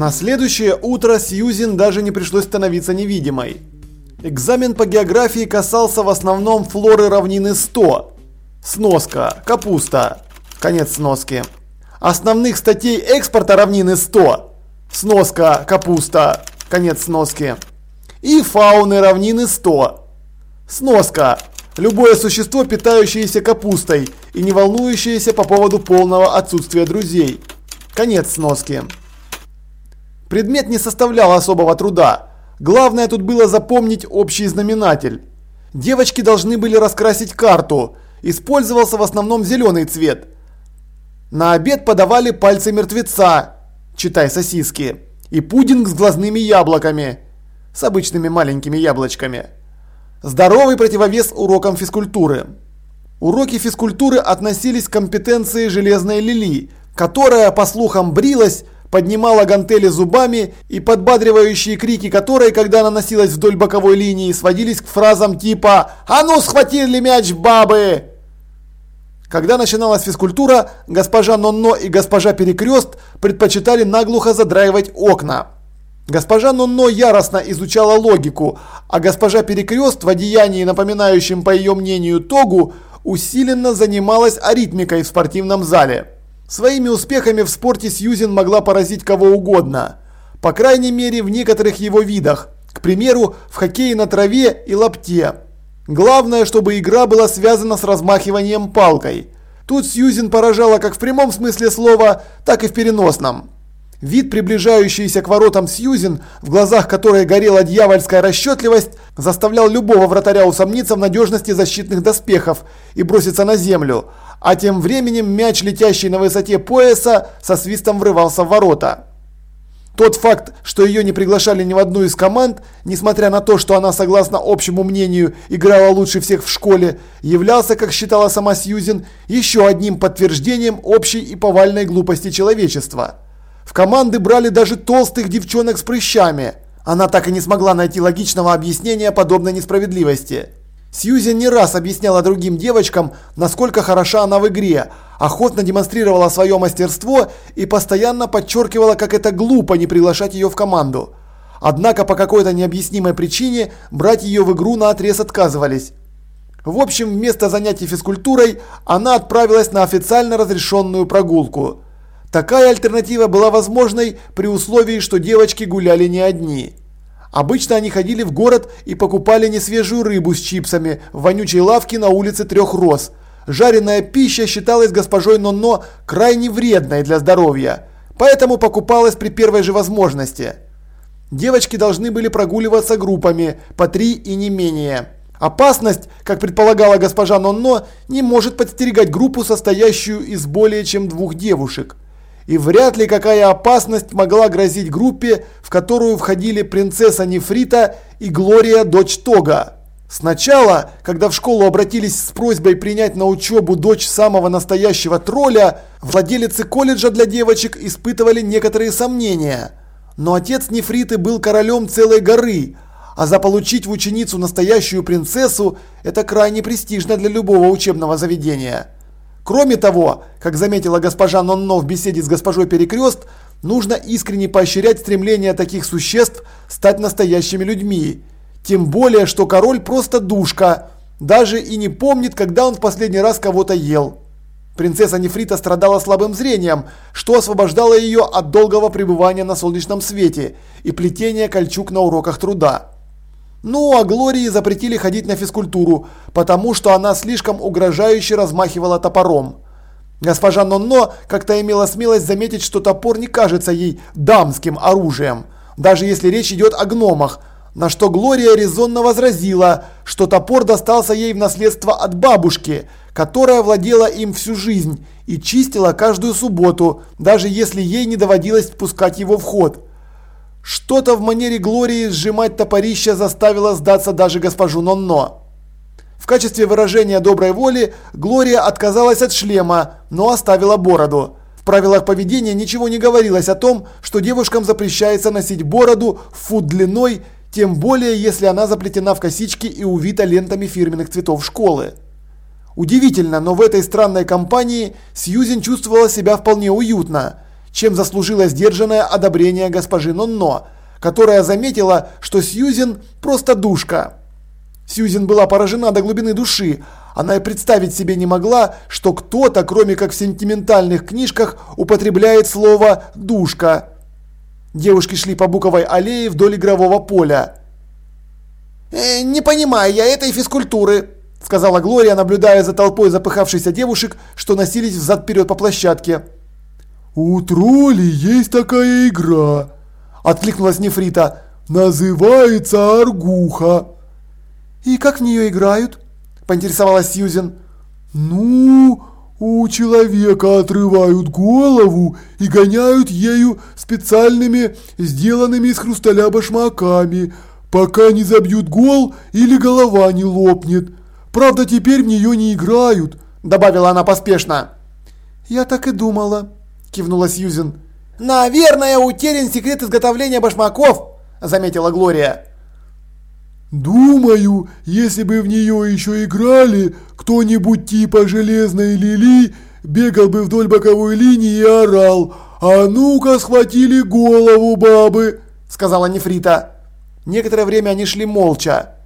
На следующее утро Сьюзен даже не пришлось становиться невидимой. Экзамен по географии касался в основном флоры равнины 100. Сноска, капуста. Конец сноски. Основных статей экспорта равнины 100. Сноска, капуста. Конец сноски. И фауны равнины 100. Сноска. Любое существо, питающееся капустой и не волнующееся по поводу полного отсутствия друзей. Конец сноски. Предмет не составлял особого труда. Главное тут было запомнить общий знаменатель. Девочки должны были раскрасить карту. Использовался в основном зеленый цвет. На обед подавали пальцы мертвеца, читай сосиски, и пудинг с глазными яблоками, с обычными маленькими яблочками. Здоровый противовес урокам физкультуры. Уроки физкультуры относились к компетенции железной Лили, которая, по слухам, брилась, поднимала гантели зубами и подбадривающие крики которой, когда она носилась вдоль боковой линии, сводились к фразам типа «А ну, схватили мяч, бабы!». Когда начиналась физкультура, госпожа Нонно и госпожа Перекрест предпочитали наглухо задраивать окна. Госпожа Нонно яростно изучала логику, а госпожа Перекрест в одеянии, напоминающем по ее мнению тогу, усиленно занималась аритмикой в спортивном зале. Своими успехами в спорте Сьюзен могла поразить кого угодно. По крайней мере в некоторых его видах. К примеру, в хоккее на траве и лапте. Главное, чтобы игра была связана с размахиванием палкой. Тут Сьюзен поражала как в прямом смысле слова, так и в переносном. Вид, приближающийся к воротам Сьюзен, в глазах которой горела дьявольская расчетливость, заставлял любого вратаря усомниться в надежности защитных доспехов и броситься на землю, а тем временем мяч, летящий на высоте пояса, со свистом врывался в ворота. Тот факт, что ее не приглашали ни в одну из команд, несмотря на то, что она, согласно общему мнению, играла лучше всех в школе, являлся, как считала сама Сьюзен, еще одним подтверждением общей и повальной глупости человечества. В команды брали даже толстых девчонок с прыщами. Она так и не смогла найти логичного объяснения подобной несправедливости. Сьюзен не раз объясняла другим девочкам, насколько хороша она в игре, охотно демонстрировала свое мастерство и постоянно подчеркивала, как это глупо не приглашать ее в команду. Однако по какой-то необъяснимой причине брать ее в игру на отрез отказывались. В общем, вместо занятий физкультурой она отправилась на официально разрешенную прогулку. Такая альтернатива была возможной при условии, что девочки гуляли не одни. Обычно они ходили в город и покупали несвежую рыбу с чипсами в вонючей лавке на улице Трех Роз. Жареная пища считалась госпожой Нонно крайне вредной для здоровья, поэтому покупалась при первой же возможности. Девочки должны были прогуливаться группами, по три и не менее. Опасность, как предполагала госпожа Нонно, не может подстерегать группу, состоящую из более чем двух девушек и вряд ли какая опасность могла грозить группе, в которую входили принцесса Нефрита и Глория дочь Тога. Сначала, когда в школу обратились с просьбой принять на учебу дочь самого настоящего тролля, владелицы колледжа для девочек испытывали некоторые сомнения. Но отец Нефриты был королем целой горы, а заполучить в ученицу настоящую принцессу – это крайне престижно для любого учебного заведения. Кроме того, как заметила госпожа Нонно в беседе с госпожой Перекрест, нужно искренне поощрять стремление таких существ стать настоящими людьми. Тем более, что король просто душка, даже и не помнит, когда он в последний раз кого-то ел. Принцесса Нефрита страдала слабым зрением, что освобождало ее от долгого пребывания на солнечном свете и плетения кольчуг на уроках труда. Ну, а Глории запретили ходить на физкультуру, потому что она слишком угрожающе размахивала топором. Госпожа Нонно как-то имела смелость заметить, что топор не кажется ей дамским оружием, даже если речь идет о гномах, на что Глория резонно возразила, что топор достался ей в наследство от бабушки, которая владела им всю жизнь и чистила каждую субботу, даже если ей не доводилось впускать его в ход. Что-то в манере Глории сжимать топорища заставило сдаться даже госпожу Нонно. В качестве выражения доброй воли Глория отказалась от шлема, но оставила бороду. В правилах поведения ничего не говорилось о том, что девушкам запрещается носить бороду в фут длиной, тем более если она заплетена в косички и увита лентами фирменных цветов школы. Удивительно, но в этой странной компании Сьюзен чувствовала себя вполне уютно – чем заслужила сдержанное одобрение госпожи Нонно, которая заметила, что Сьюзен просто душка. Сьюзен была поражена до глубины души. Она и представить себе не могла, что кто-то, кроме как в сентиментальных книжках, употребляет слово «душка». Девушки шли по буковой аллее вдоль игрового поля. «Э, «Не понимаю я этой физкультуры», – сказала Глория, наблюдая за толпой запыхавшихся девушек, что носились взад-вперед по площадке. «У троллей есть такая игра», – откликнулась Нефрита. «Называется Аргуха». «И как в нее играют?» – поинтересовалась Сьюзен. «Ну, у человека отрывают голову и гоняют ею специальными, сделанными из хрусталя башмаками, пока не забьют гол или голова не лопнет. Правда, теперь в нее не играют», – добавила она поспешно. «Я так и думала», – кивнула Сьюзен. «Наверное, утерян секрет изготовления башмаков», – заметила Глория. «Думаю, если бы в нее еще играли, кто-нибудь типа Железной Лили бегал бы вдоль боковой линии и орал «А ну-ка, схватили голову бабы!» – сказала Нефрита. Некоторое время они шли молча.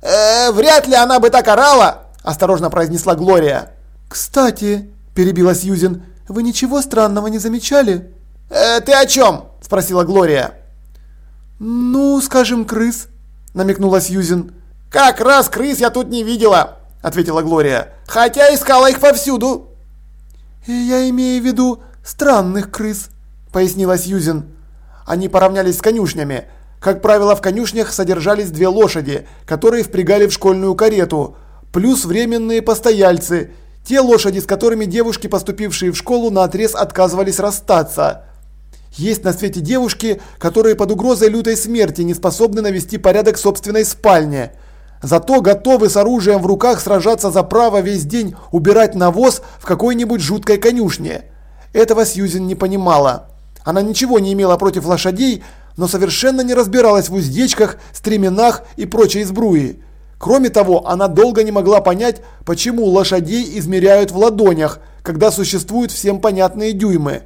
«Э, «Вряд ли она бы так орала!» – осторожно произнесла Глория. «Кстати», – перебила Сьюзен, – «вы ничего странного не замечали?» «Э, «Ты о чем?» – спросила Глория. «Ну, скажем, крыс», – намекнула Сьюзен. «Как раз крыс я тут не видела», – ответила Глория. «Хотя искала их повсюду». «Я имею в виду странных крыс», – пояснила Сьюзен. Они поравнялись с конюшнями. Как правило, в конюшнях содержались две лошади, которые впрягали в школьную карету, плюс временные постояльцы, те лошади, с которыми девушки, поступившие в школу, наотрез отказывались расстаться. Есть на свете девушки, которые под угрозой лютой смерти не способны навести порядок в собственной спальне. Зато готовы с оружием в руках сражаться за право весь день убирать навоз в какой-нибудь жуткой конюшне. Этого Сьюзен не понимала. Она ничего не имела против лошадей, но совершенно не разбиралась в уздечках, стременах и прочей сбруи. Кроме того, она долго не могла понять, почему лошадей измеряют в ладонях, когда существуют всем понятные дюймы.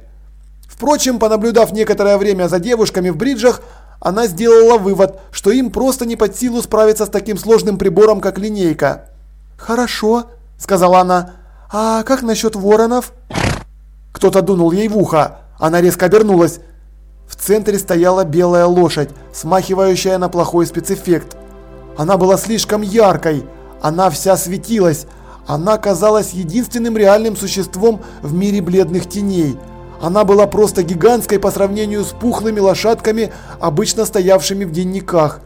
Впрочем, понаблюдав некоторое время за девушками в бриджах, она сделала вывод, что им просто не под силу справиться с таким сложным прибором, как линейка. «Хорошо», – сказала она. «А как насчет воронов?» Кто-то дунул ей в ухо. Она резко обернулась. В центре стояла белая лошадь, смахивающая на плохой спецэффект. Она была слишком яркой, она вся светилась, она казалась единственным реальным существом в мире бледных теней. Она была просто гигантской по сравнению с пухлыми лошадками, обычно стоявшими в денниках.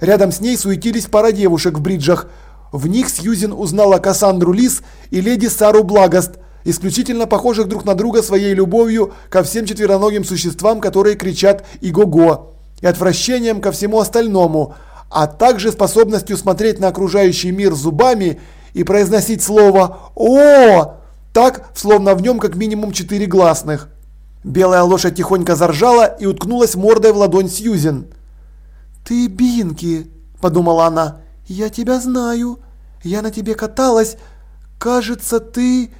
Рядом с ней суетились пара девушек в бриджах. В них Сьюзен узнала Кассандру Лис и леди Сару Благост, исключительно похожих друг на друга своей любовью ко всем четвероногим существам, которые кричат «Иго-го!» и отвращением ко всему остальному, а также способностью смотреть на окружающий мир зубами и произносить слово «О!» так, словно в нем как минимум четыре гласных. Белая лошадь тихонько заржала и уткнулась мордой в ладонь Сьюзен. «Ты Бинки», – подумала она, – «я тебя знаю. Я на тебе каталась. Кажется, ты...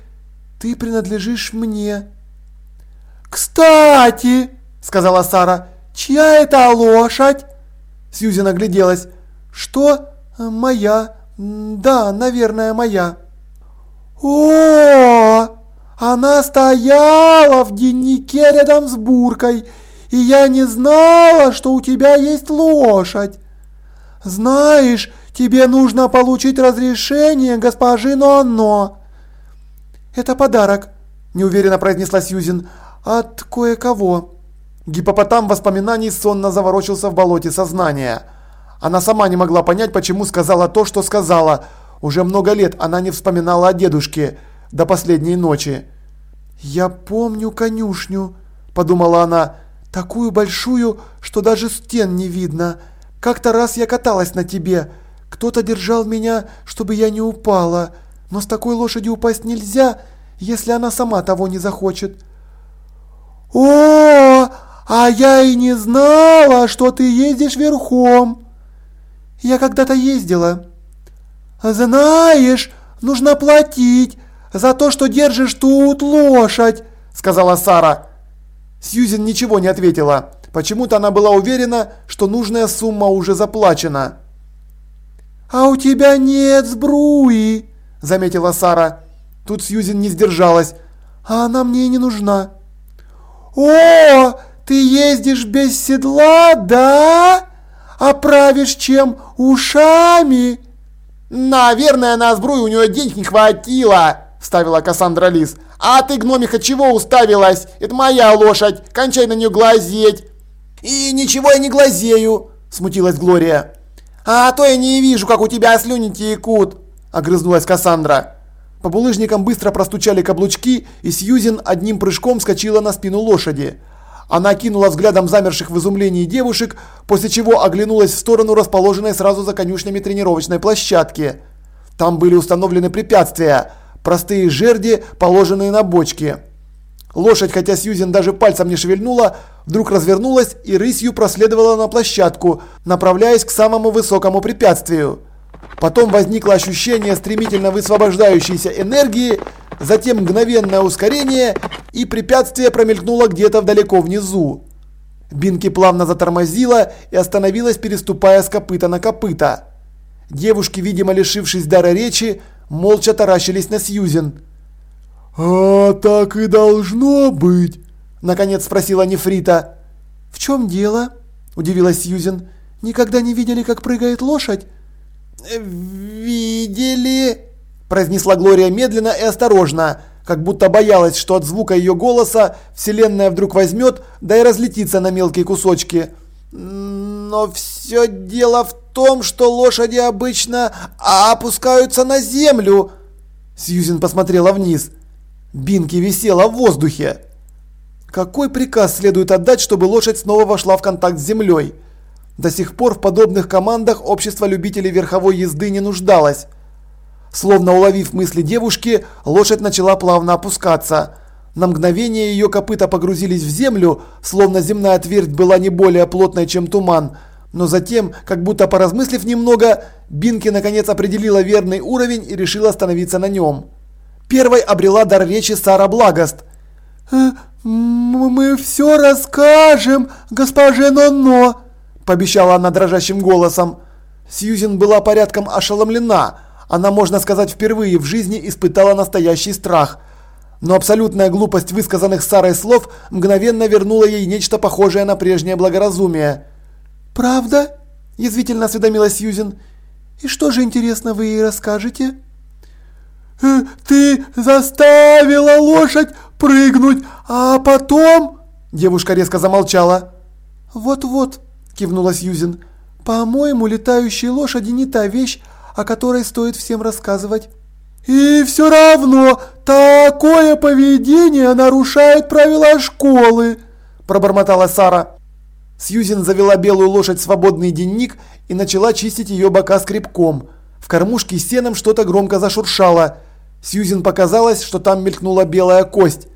ты принадлежишь мне». «Кстати», – сказала Сара, – «чья это лошадь?» Сьюзен огляделась. «Что? Моя. Да, наверное, моя». «О, она стояла в деннике рядом с буркой, и я не знала, что у тебя есть лошадь. Знаешь, тебе нужно получить разрешение госпожи Нонно». «Это подарок», – неуверенно произнесла Сьюзен, – «от кое-кого». Гипопотам воспоминаний сонно заворочился в болоте сознания. Она сама не могла понять, почему сказала то, что сказала. Уже много лет она не вспоминала о дедушке до последней ночи. «Я помню конюшню», – подумала она, – «такую большую, что даже стен не видно. Как-то раз я каталась на тебе. Кто-то держал меня, чтобы я не упала. Но с такой лошадью упасть нельзя, если она сама того не захочет». «О, а я и не знала, что ты ездишь верхом!» «Я когда-то ездила». «Знаешь, нужно платить за то, что держишь тут лошадь», — сказала Сара. Сьюзен ничего не ответила. Почему-то она была уверена, что нужная сумма уже заплачена. «А у тебя нет сбруи», – заметила Сара. Тут Сьюзен не сдержалась. «А она мне и не нужна». «О, ты ездишь без седла, да? А правишь чем? Ушами?» «Наверное, на сбрую у нее денег не хватило», – вставила Кассандра Лис. «А ты, гномиха, чего уставилась? Это моя лошадь, кончай на нее глазеть». «И ничего я не глазею», – смутилась Глория. «А то я не вижу, как у тебя слюни текут», – огрызнулась Кассандра. По булыжникам быстро простучали каблучки, и Сьюзен одним прыжком скочила на спину лошади. Она кинула взглядом замерших в изумлении девушек, после чего оглянулась в сторону расположенной сразу за конюшнями тренировочной площадки. Там были установлены препятствия, простые жерди, положенные на бочки. Лошадь, хотя Сьюзен даже пальцем не шевельнула, вдруг развернулась и рысью проследовала на площадку, направляясь к самому высокому препятствию. Потом возникло ощущение стремительно высвобождающейся энергии, затем мгновенное ускорение, и препятствие промелькнуло где-то далеко внизу. Бинки плавно затормозила и остановилась, переступая с копыта на копыта. Девушки, видимо лишившись дара речи, молча таращились на Сьюзен. «А так и должно быть?» – наконец спросила Нефрита. «В чем дело?» – удивилась Сьюзен. «Никогда не видели, как прыгает лошадь?» «Видели?» – произнесла Глория медленно и осторожно, как будто боялась, что от звука ее голоса Вселенная вдруг возьмет, да и разлетится на мелкие кусочки. «Но все дело в том, что лошади обычно опускаются на землю!» Сьюзен посмотрела вниз. Бинки висела в воздухе. Какой приказ следует отдать, чтобы лошадь снова вошла в контакт с землей? До сих пор в подобных командах общество любителей верховой езды не нуждалось. Словно уловив мысли девушки, лошадь начала плавно опускаться. На мгновение ее копыта погрузились в землю, словно земная твердь была не более плотной, чем туман. Но затем, как будто поразмыслив немного, Бинки наконец определила верный уровень и решила остановиться на нем. Первой обрела дар речи Сара Благост. «Э, «Мы все расскажем, госпоже Нонно», – пообещала она дрожащим голосом. Сьюзен была порядком ошеломлена. Она, можно сказать, впервые в жизни испытала настоящий страх. Но абсолютная глупость высказанных Сарой слов мгновенно вернула ей нечто похожее на прежнее благоразумие. «Правда?» – язвительно осведомилась Сьюзен. «И что же, интересно, вы ей расскажете?» «Э, «Ты заставила лошадь прыгнуть, а потом...» Девушка резко замолчала. «Вот-вот», кивнула Сьюзен. По-моему, летающие лошади не та вещь, о которой стоит всем рассказывать. И все равно такое поведение нарушает правила школы, пробормотала Сара. Сьюзен завела белую лошадь в свободный денник и начала чистить ее бока скребком. В кормушке с сеном что-то громко зашуршало. Сьюзен показалось, что там мелькнула белая кость.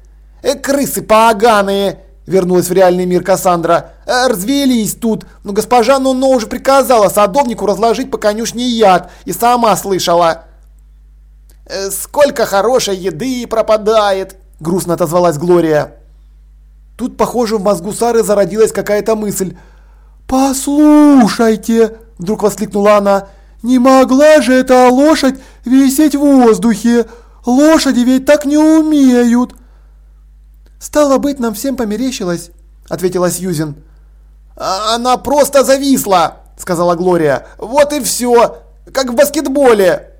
«Э, крысы поганые!» Вернулась в реальный мир Кассандра. «Э, «Развелись тут, но госпожа Нонно уже приказала садовнику разложить по конюшне яд, и сама слышала». «Э, «Сколько хорошей еды пропадает!» – грустно отозвалась Глория. Тут, похоже, в мозгу Сары зародилась какая-то мысль. «Послушайте!» – вдруг воскликнула она. «Не могла же эта лошадь висеть в воздухе! Лошади ведь так не умеют!» «Стало быть, нам всем померещилось», – ответила Сьюзен. «А «Она просто зависла», – сказала Глория. «Вот и все, как в баскетболе».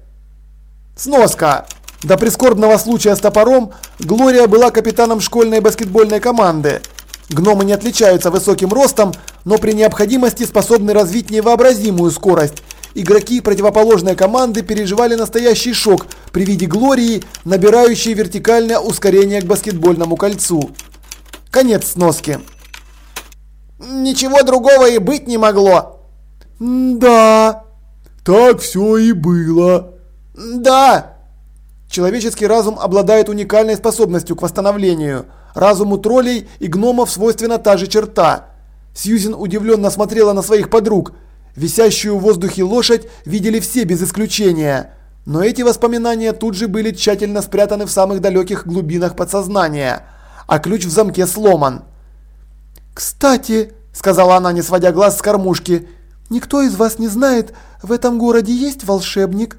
Сноска. До прискорбного случая с топором Глория была капитаном школьной баскетбольной команды. Гномы не отличаются высоким ростом, но при необходимости способны развить невообразимую скорость. Игроки противоположной команды переживали настоящий шок при виде Глории, набирающей вертикальное ускорение к баскетбольному кольцу. Конец сноски. Ничего другого и быть не могло. Да, так все и было. Да. Человеческий разум обладает уникальной способностью к восстановлению. Разуму троллей и гномов свойственна та же черта. Сьюзен удивленно смотрела на своих подруг – Висящую в воздухе лошадь видели все без исключения. Но эти воспоминания тут же были тщательно спрятаны в самых далеких глубинах подсознания, а ключ в замке сломан. «Кстати», – сказала она, не сводя глаз с кормушки, – «никто из вас не знает, в этом городе есть волшебник?»